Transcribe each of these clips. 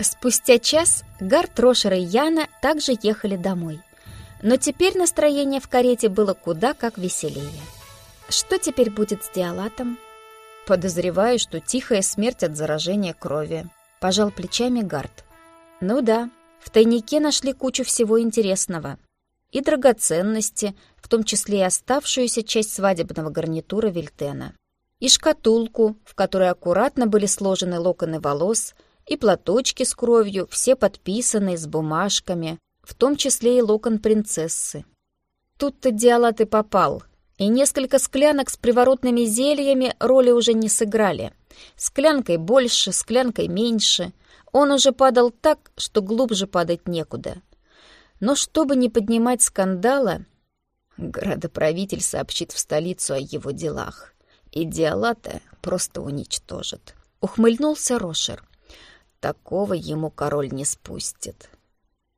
Спустя час Гард, Рошер и Яна также ехали домой. Но теперь настроение в карете было куда как веселее. Что теперь будет с Диалатом? Подозреваю, что тихая смерть от заражения крови. Пожал плечами Гард. Ну да, в тайнике нашли кучу всего интересного. И драгоценности, в том числе и оставшуюся часть свадебного гарнитура Вильтена. И шкатулку, в которой аккуратно были сложены локоны волос, и платочки с кровью, все подписанные с бумажками, в том числе и локон принцессы. Тут-то Диалат и попал, и несколько склянок с приворотными зельями роли уже не сыграли. Склянкой больше, склянкой меньше. Он уже падал так, что глубже падать некуда. Но чтобы не поднимать скандала, градоправитель сообщит в столицу о его делах. И Диалата просто уничтожит. Ухмыльнулся Рошер. Такого ему король не спустит.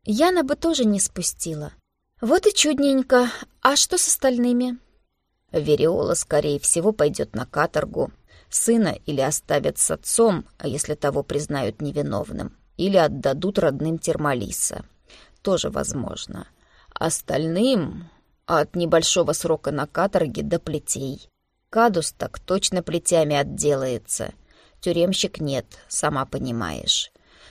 Яна бы тоже не спустила. Вот и чудненько. А что с остальными? Вериола, скорее всего, пойдет на каторгу. Сына или оставят с отцом, а если того признают невиновным, или отдадут родным Термалиса. Тоже возможно. Остальным от небольшого срока на каторге до плетей. Кадус так точно плетями отделается — Тюремщик нет, сама понимаешь.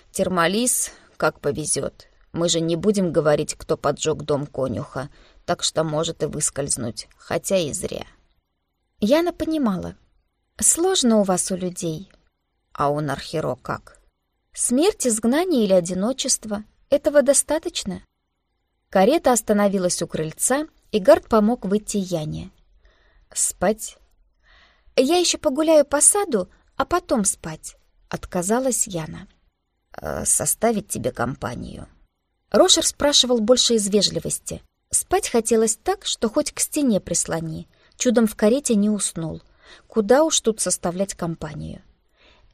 Термалис, как повезет. Мы же не будем говорить, кто поджег дом конюха, так что может и выскользнуть, хотя и зря. Яна понимала. Сложно у вас у людей. А у Нархеро как? Смерть, изгнание или одиночество. Этого достаточно? Карета остановилась у крыльца, и Гард помог выйти Яне. «Спать?» «Я еще погуляю по саду, а потом спать», — отказалась Яна. «Э, «Составить тебе компанию». Рошер спрашивал больше из вежливости. Спать хотелось так, что хоть к стене прислони. Чудом в карете не уснул. Куда уж тут составлять компанию?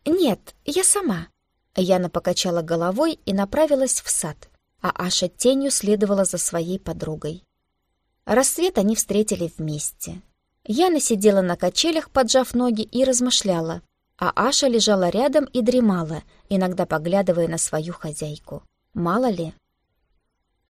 «Нет, я сама». Яна покачала головой и направилась в сад, а Аша тенью следовала за своей подругой. Рассвет они встретили вместе. Яна сидела на качелях, поджав ноги, и размышляла, а Аша лежала рядом и дремала, иногда поглядывая на свою хозяйку. Мало ли,